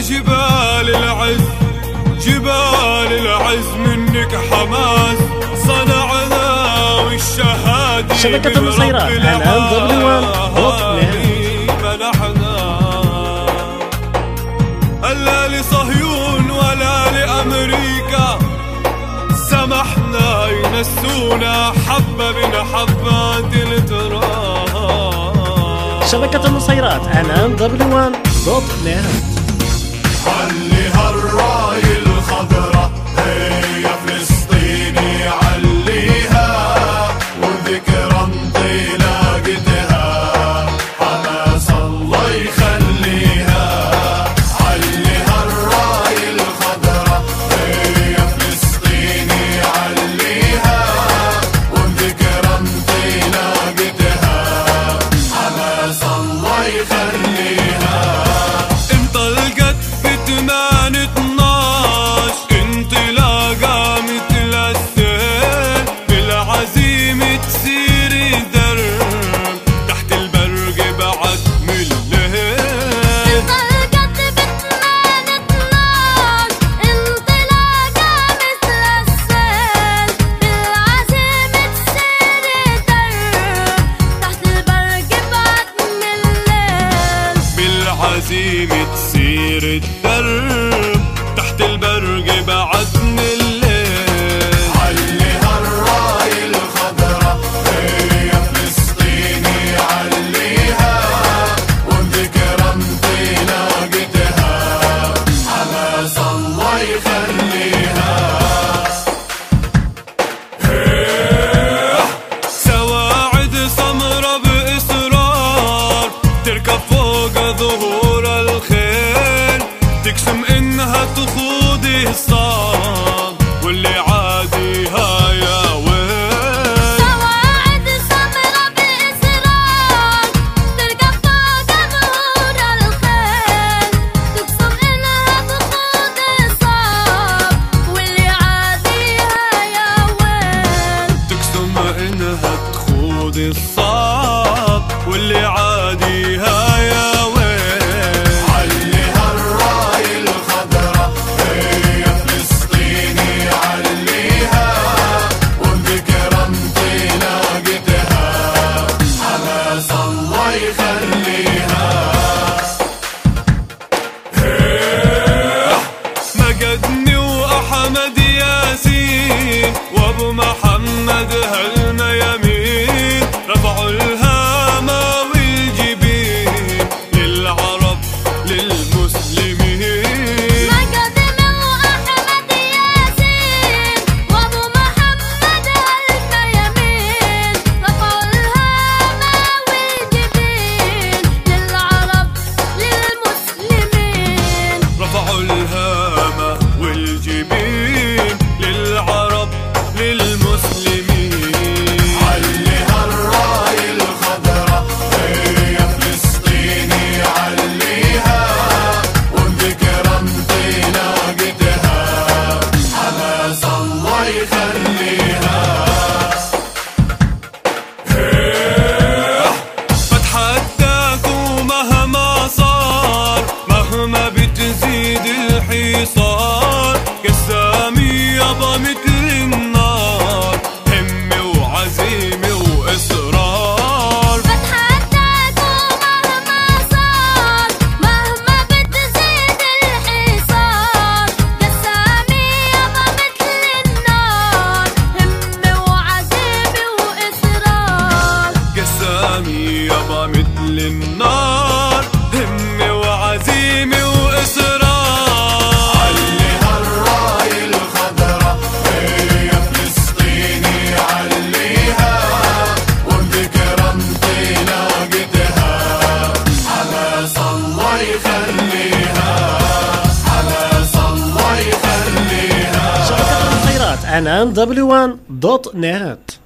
جبال العز جبال العز منك حماس. صنعنا والشهادة شبكة النصيرة الآن دبليو منحنا ألا لصهيون ولا لأمريكا. سمحنا ينسونا حبة من حبات التراب. شبكة النصيرات الآن دبليو دوت نت خليها الرايل نسيمة تصير الدرب. إنها تقودي صار and NW1.net.